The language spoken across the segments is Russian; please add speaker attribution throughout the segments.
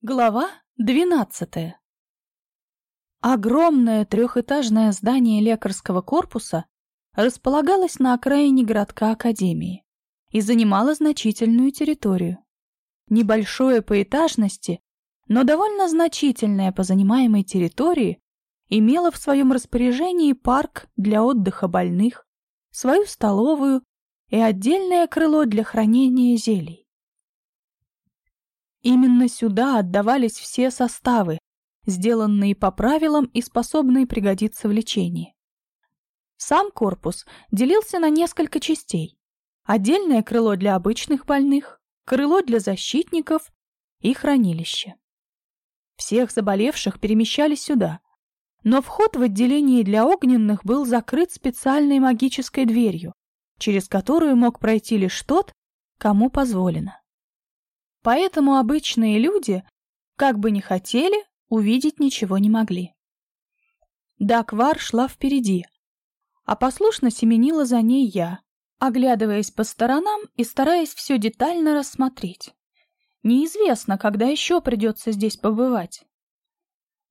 Speaker 1: Глава двенадцатая Огромное трехэтажное здание лекарского корпуса располагалось на окраине городка Академии и занимало значительную территорию. Небольшое по этажности, но довольно значительное по занимаемой территории, имело в своем распоряжении парк для отдыха больных, свою столовую и отдельное крыло для хранения зелий. Именно сюда отдавались все составы, сделанные по правилам и способные пригодиться в лечении. Сам корпус делился на несколько частей. Отдельное крыло для обычных больных, крыло для защитников и хранилище. Всех заболевших перемещали сюда, но вход в отделение для огненных был закрыт специальной магической дверью, через которую мог пройти лишь тот, кому позволено. Поэтому обычные люди, как бы ни хотели, увидеть ничего не могли. Даквар шла впереди, а послушно семенила за ней я, оглядываясь по сторонам и стараясь все детально рассмотреть. Неизвестно, когда еще придется здесь побывать.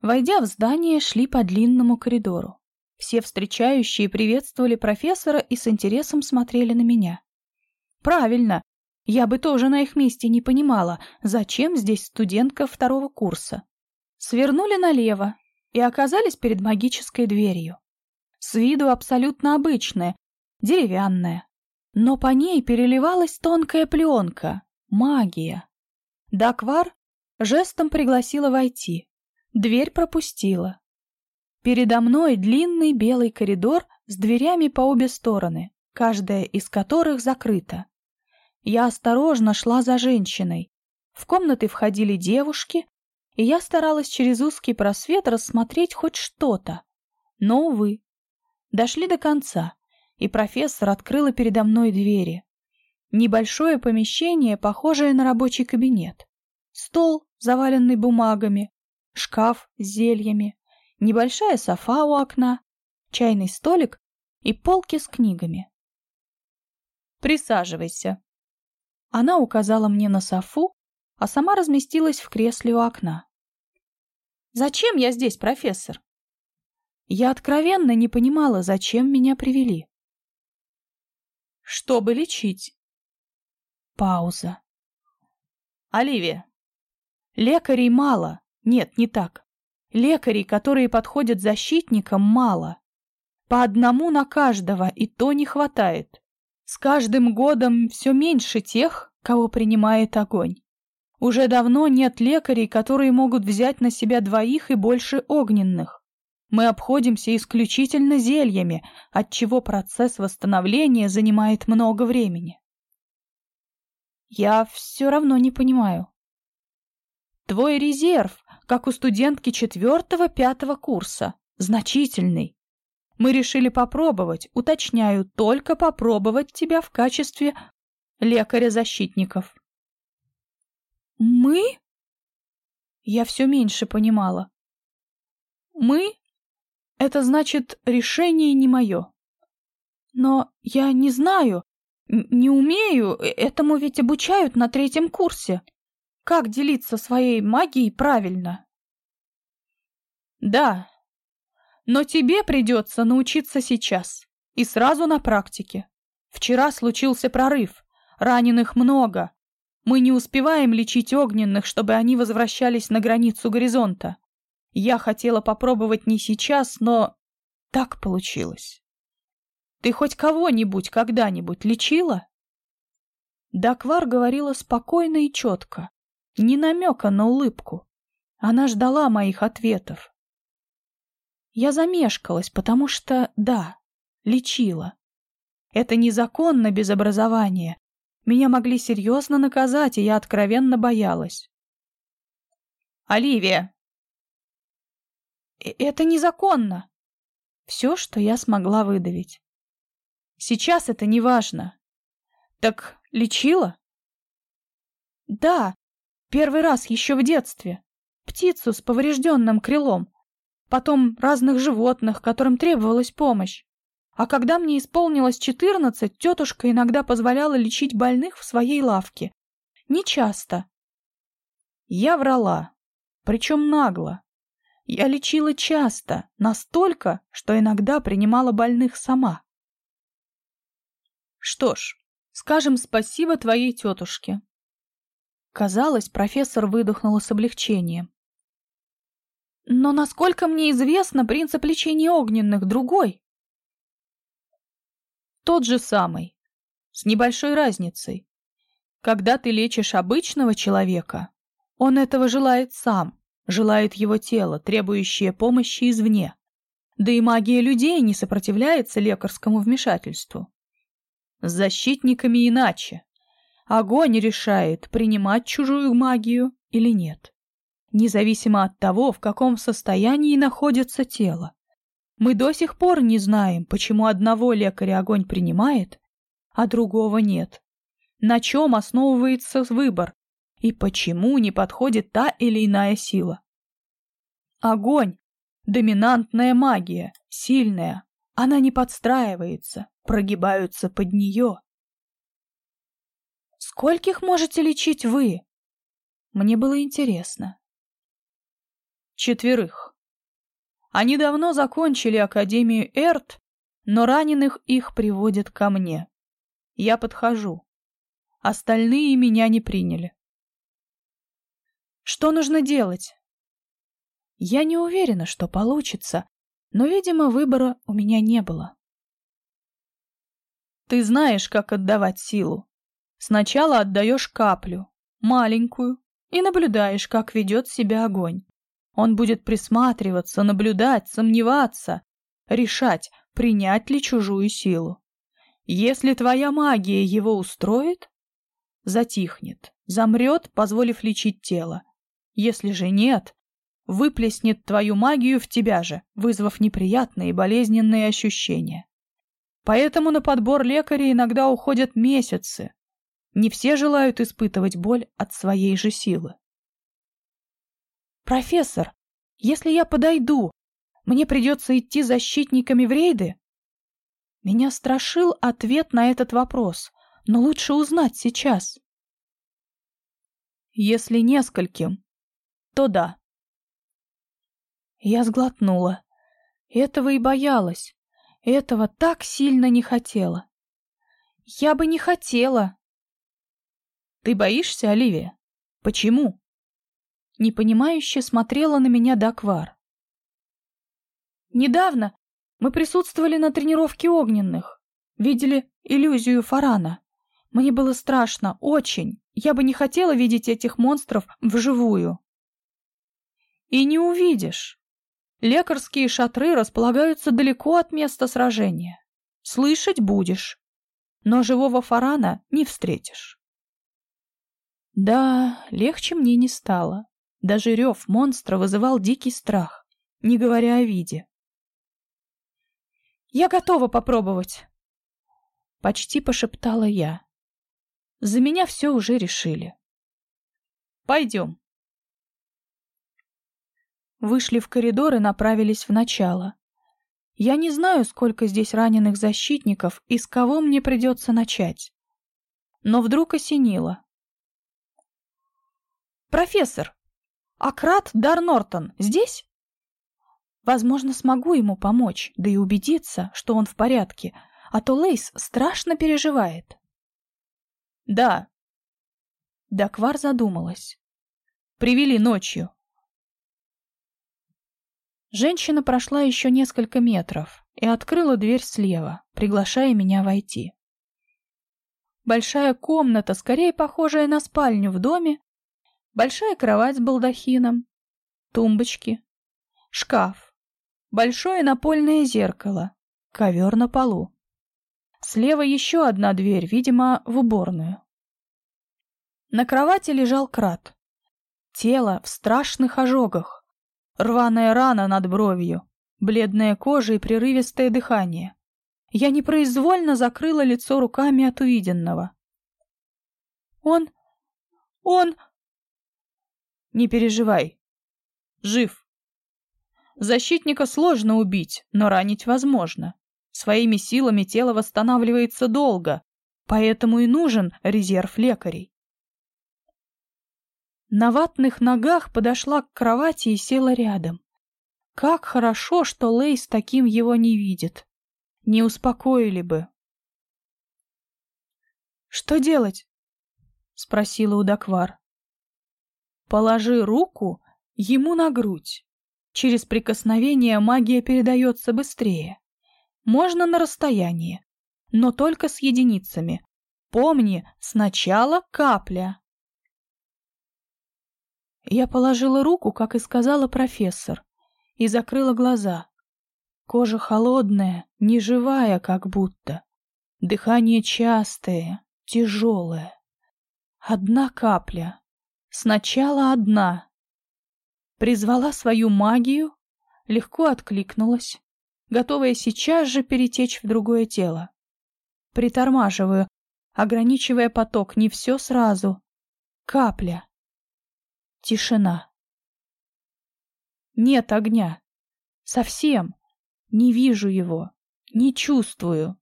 Speaker 1: Войдя в здание, шли по длинному коридору. Все встречающие приветствовали профессора и с интересом смотрели на меня. Правильно, я бы тоже на их месте не понимала, зачем здесь студентка второго курса. Свернули налево и оказались перед магической дверью. С виду абсолютно обычная, деревянная. Но по ней переливалась тонкая пленка. Магия. Даквар жестом пригласила войти. Дверь пропустила. Передо мной длинный белый коридор с дверями по обе стороны, каждая из которых закрыта. Я осторожно шла за женщиной. В комнаты входили девушки, и я старалась через узкий просвет рассмотреть хоть что-то. Но, увы. Дошли до конца, и профессор открыла передо мной двери. Небольшое помещение, похожее на рабочий кабинет. Стол, заваленный бумагами, шкаф с зельями, небольшая софа у окна, чайный столик и полки с книгами. «Присаживайся», она указала мне на софу, а сама разместилась в кресле у окна. «Зачем я здесь, профессор?» Я откровенно не понимала, зачем меня привели. «Чтобы лечить». Пауза. «Оливия, лекарей мало. Нет, не так. Лекарей, которые подходят защитникам, мало. По одному на каждого, и то не хватает. С каждым годом все меньше тех, кого принимает огонь. Уже давно нет лекарей, которые могут взять на себя двоих и больше огненных. Мы обходимся исключительно зельями, отчего процесс восстановления занимает много времени. Я все равно не понимаю. Твой резерв, как у студентки четвертого-пятого курса, значительный. Мы решили попробовать, уточняю, только попробовать тебя в качестве лекаря-защитников. Мы? Я все меньше понимала. Мы? Это значит, решение не мое. Но я не знаю, не умею, э, этому ведь обучают на третьем курсе. Как делиться своей магией правильно? Да, но тебе придется научиться сейчас. И сразу на практике. Вчера случился прорыв. Раненых много. Мы не успеваем лечить огненных, чтобы они возвращались на границу горизонта. Я хотела попробовать не сейчас, но так получилось. Ты хоть кого-нибудь когда-нибудь лечила? Даквар говорила спокойно и четко, не намека на улыбку. Она ждала моих ответов. Я замешкалась, потому что, да, лечила. Это незаконно без образования. Меня могли серьезно наказать, и я откровенно боялась. «Оливия!» «Э, «Это незаконно!» Все, что я смогла выдавить. «Сейчас это не важно. Так лечила?» «Да, первый раз еще в детстве. Птицу с поврежденным крылом потом разных животных, которым требовалась помощь. А когда мне исполнилось четырнадцать, тетушка иногда позволяла лечить больных в своей лавке. Не часто. Я врала. причем нагло. Я лечила часто, настолько, что иногда принимала больных сама. Что ж, скажем спасибо твоей тетушке. Казалось, профессор выдохнула с облегчением. Но, насколько мне известно, принцип лечения огненных другой. Тот же самый, с небольшой разницей. Когда ты лечишь обычного человека, он этого желает сам, желает его тело, требующее помощи извне. Да и магия людей не сопротивляется лекарскому вмешательству. С защитниками иначе. Огонь решает, принимать чужую магию или нет. Независимо от того, в каком состоянии находится тело. Мы до сих пор не знаем, почему одного лекаря огонь принимает, а другого нет. На чем основывается выбор, и почему не подходит та или иная сила. Огонь — доминантная магия, сильная. Она не подстраивается, прогибаются под нее. «Скольких можете лечить вы?» Мне было интересно. «Четверых. Они давно закончили Академию Эрт, но раненых их приводят ко мне. Я подхожу. Остальные меня не приняли. Что нужно делать? Я не уверена, что получится, но, видимо, выбора у меня не было. Ты знаешь, как отдавать силу. Сначала отдаешь каплю, маленькую, и наблюдаешь, как ведет себя огонь. Он будет присматриваться, наблюдать, сомневаться, решать, принять ли чужую силу. Если твоя магия его устроит, затихнет, замрет, позволив лечить тело. Если же нет, выплеснет твою магию в тебя же, вызвав неприятные болезненные ощущения. Поэтому на подбор лекаря иногда уходят месяцы. Не все желают испытывать боль от своей же силы. «Профессор, если я подойду, мне придется идти защитниками в рейды?» Меня страшил ответ на этот вопрос, но лучше узнать сейчас. Если нескольким, то да. Я сглотнула. Этого и боялась. Этого так сильно не хотела. Я бы не хотела. Ты боишься, Оливия? Почему? Непонимающе смотрела на меня Даквар. Недавно мы присутствовали на тренировке огненных. Видели иллюзию Фарана. Мне было страшно, очень. Я бы не хотела видеть этих монстров вживую. И не увидишь. Лекарские шатры располагаются далеко от места сражения. Слышать будешь, но живого фарана не встретишь. Да, легче мне не стало. Даже рев монстра вызывал дикий страх, не говоря о виде. «Я готова попробовать!» Почти пошептала я. За меня все уже решили. «Пойдем!» Вышли в коридор и направились в начало. Я не знаю, сколько здесь раненых защитников и с кого мне придется начать. Но вдруг осенило. «Профессор! Акрат Дар Нортон здесь?» Возможно, смогу ему помочь, да и убедиться, что он в порядке, а то Лейс страшно переживает. «Да». Даквар задумалась. «Привели ночью. Женщина прошла еще несколько метров и открыла дверь слева, приглашая меня войти. Большая комната, скорее похожая на спальню в доме, большая кровать с балдахином, тумбочки, шкаф, большое напольное зеркало, ковер на полу. Слева еще одна дверь, видимо, в уборную. На кровати лежал крат. Тело в страшных ожогах, Рваная рана над бровью, бледная кожа и прерывистое дыхание. Я непроизвольно закрыла лицо руками от увиденного. «Он... он...» «Не переживай. Жив. Защитника сложно убить, но ранить возможно. Своими силами тело восстанавливается долго, поэтому и нужен резерв лекарей. На ватных ногах подошла к кровати и села рядом. Как хорошо, что Лейс таким его не видит. Не успокоили бы. «Что делать?» — спросила Удаквар. «Положи руку ему на грудь. Через прикосновение магия передается быстрее. Можно на расстоянии, но только с единицами. Помни, сначала капля». Я положила руку, как и сказала профессор, и закрыла глаза. Кожа холодная, неживая как будто. Дыхание частое, тяжелое. Одна капля. Сначала одна. Призвала свою магию, легко откликнулась, готовая сейчас же перетечь в другое тело. Притормаживаю, ограничивая поток, не все сразу. Капля. Тишина. Нет огня. Совсем. Не вижу его. Не чувствую.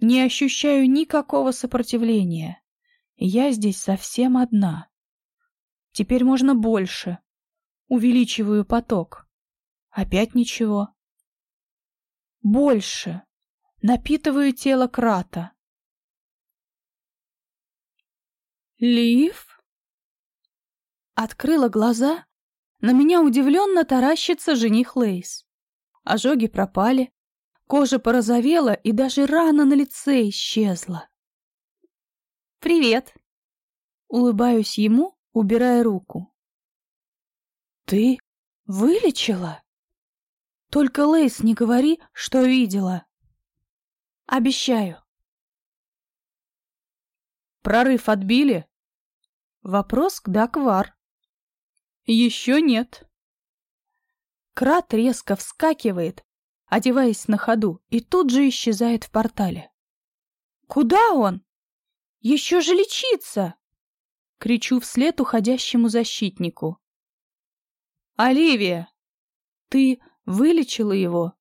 Speaker 1: Не ощущаю никакого сопротивления. Я здесь совсем одна. Теперь можно больше. Увеличиваю поток. Опять ничего. Больше. Напитываю тело крата. Лив? Открыла глаза. На меня удивленно таращится жених Лейс. Ожоги пропали. Кожа порозовела, и даже рана на лице исчезла. «Привет!» Улыбаюсь ему, убирая руку. «Ты вылечила?» «Только, Лейс, не говори, что видела». «Обещаю». «Прорыв отбили?» Вопрос к Даквар. «Еще нет». Крат резко вскакивает, одеваясь на ходу, и тут же исчезает в портале. «Куда он? Еще же лечиться!» Кричу вслед уходящему защитнику. «Оливия, ты вылечила его.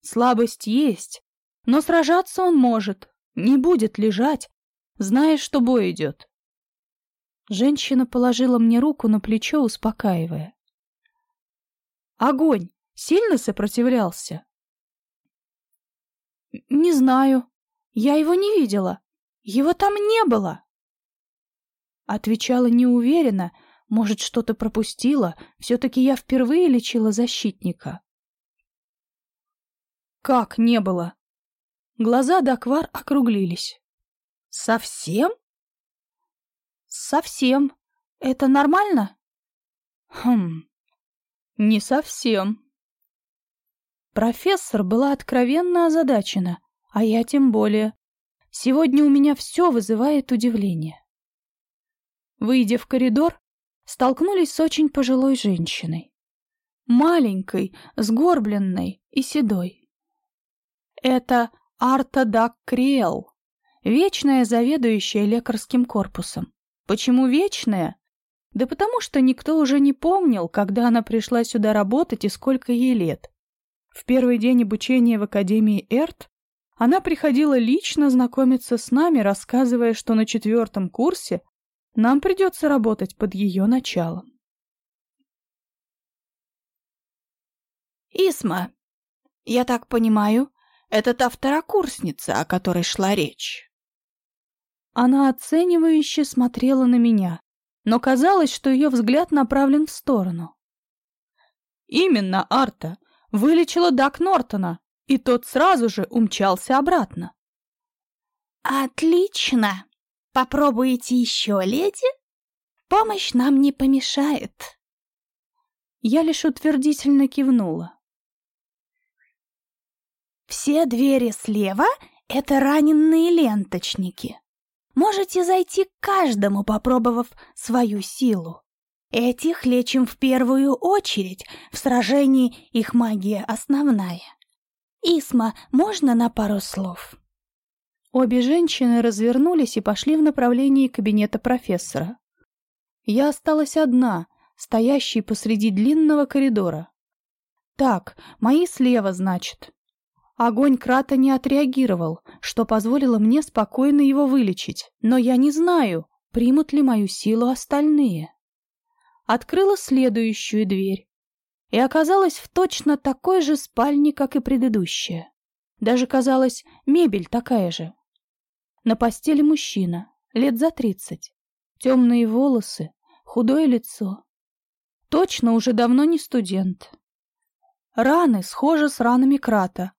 Speaker 1: Слабость есть, но сражаться он может, не будет лежать, зная, что бой идет». Женщина положила мне руку на плечо, успокаивая. «Огонь сильно сопротивлялся?» «Не знаю. Я его не видела. Его там не было!» Отвечала неуверенно, может, что-то пропустила, все-таки я впервые лечила защитника. «Как не было?» Глаза Даквар округлились. «Совсем?» «Совсем. Это нормально?» «Хм, не совсем». Профессор была откровенно озадачена, а я тем более. Сегодня у меня все вызывает удивление. Выйдя в коридор, столкнулись с очень пожилой женщиной. Маленькой, сгорбленной и седой. Это Арта Дак Криэл, вечная заведующая лекарским корпусом. Почему вечная? Да потому что никто уже не помнил, когда она пришла сюда работать и сколько ей лет. В первый день обучения в Академии Эрт она приходила лично знакомиться с нами, рассказывая, что на четвертом курсе нам придется работать под ее началом. «Исма, я так понимаю, это та второкурсница, о которой шла речь?» Она оценивающе смотрела на меня, но казалось, что ее взгляд направлен в сторону. «Именно, Арта вылечила Дак Нортона, и тот сразу же умчался обратно. «Отлично! Попробуете еще, леди? Помощь нам не помешает!» Я лишь утвердительно кивнула. «Все двери слева — это раненые ленточники. Можете зайти к каждому, попробовав свою силу. Этих лечим в первую очередь, в сражении их магия основная. Исма, можно на пару слов?» Обе женщины развернулись и пошли в направлении кабинета профессора. Я осталась одна, стоящей посреди длинного коридора. Так, мои слева, значит. Огонь крата не отреагировал, что позволило мне спокойно его вылечить, но я не знаю, примут ли мою силу остальные. Открыла следующую дверь и оказалась в точно такой же спальне, как и предыдущая. Даже, казалось, мебель такая же. На постели мужчина, лет за тридцать. Темные волосы, худое лицо. Точно уже давно не студент. Раны схожи с ранами Крата,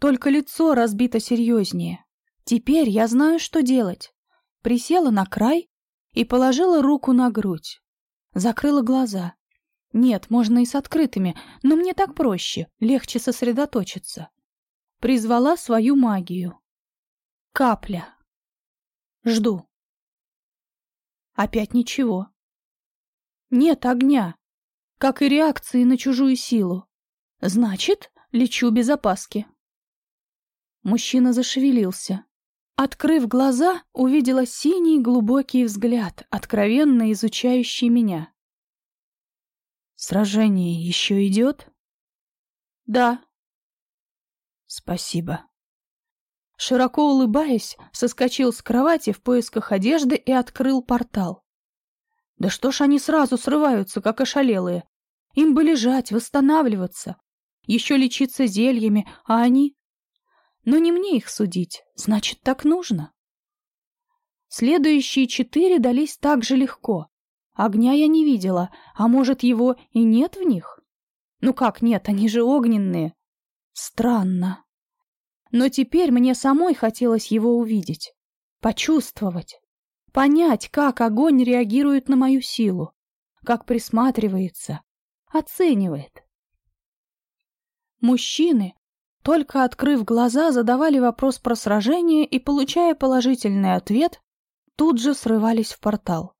Speaker 1: только лицо разбито серьезнее. Теперь я знаю, что делать. Присела на край и положила руку на грудь. Закрыла глаза. Нет, можно и с открытыми, но мне так проще, легче сосредоточиться. Призвала свою магию. Капля. Жду. Опять ничего. Нет огня, как и реакции на чужую силу. Значит, лечу без опаски. Мужчина зашевелился. Открыв глаза, увидела синий глубокий взгляд, откровенно изучающий меня. «Сражение еще идет?» «Да». «Спасибо». Широко улыбаясь, соскочил с кровати в поисках одежды и открыл портал. Да что ж они сразу срываются, как ошалелые? Им бы лежать, восстанавливаться, еще лечиться зельями, а они... Но не мне их судить, значит, так нужно. Следующие четыре дались так же легко. Огня я не видела, а может, его и нет в них? Ну как нет, они же огненные. Странно. Но теперь мне самой хотелось его увидеть, почувствовать, понять, как огонь реагирует на мою силу, как присматривается, оценивает. Мужчины только открыв глаза, задавали вопрос про сражение и, получая положительный ответ, тут же срывались в портал.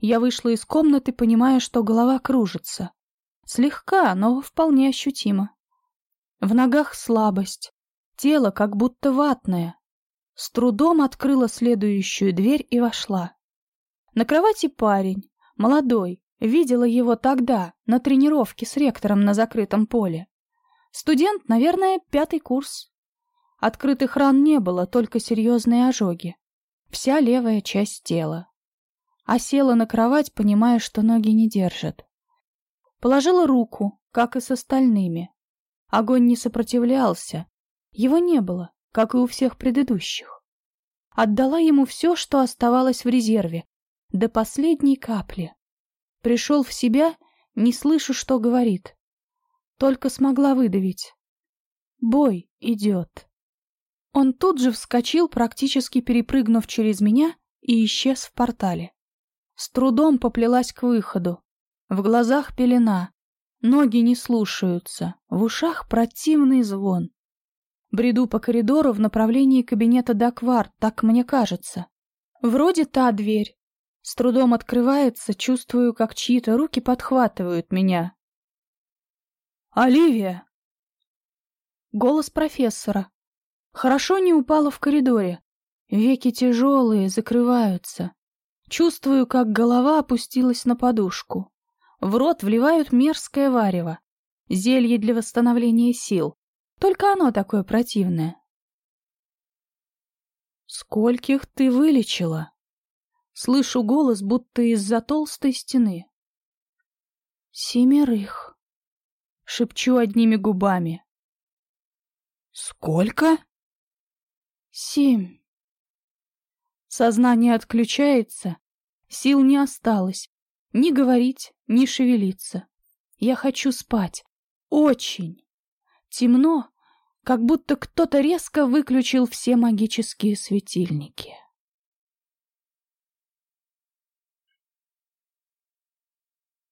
Speaker 1: Я вышла из комнаты, понимая, что голова кружится. Слегка, но вполне ощутимо. В ногах слабость, тело как будто ватное. С трудом открыла следующую дверь и вошла. На кровати парень, молодой, видела его тогда, на тренировке с ректором на закрытом поле. Студент, наверное, пятый курс. Открытых ран не было, только серьезные ожоги. Вся левая часть тела. А села на кровать, понимая, что ноги не держат. Положила руку, как и с остальными. Огонь не сопротивлялся. Его не было, как и у всех предыдущих. Отдала ему все, что оставалось в резерве, до последней капли. Пришел в себя, не слышу, что говорит. Только смогла выдавить. Бой идет. Он тут же вскочил, практически перепрыгнув через меня, и исчез в портале. С трудом поплелась к выходу. В глазах пелена. Ноги не слушаются. В ушах противный звон. Бреду по коридору в направлении кабинета Даквар, так мне кажется. Вроде та дверь. С трудом открывается, чувствую, как чьи-то руки подхватывают меня. «Оливия!» Голос профессора. Хорошо не упала в коридоре. Веки тяжелые, закрываются. Чувствую, как голова опустилась на подушку. В рот вливают мерзкое варево. Зелье для восстановления сил. Только оно такое противное. «Скольких ты вылечила?» Слышу голос, будто из-за толстой стены. «Семерых» шепчу одними губами. «Сколько?» «Семь». Сознание отключается, сил не осталось. Ни говорить, ни шевелиться. Я хочу спать. Очень. Темно, как будто кто-то резко выключил все магические светильники.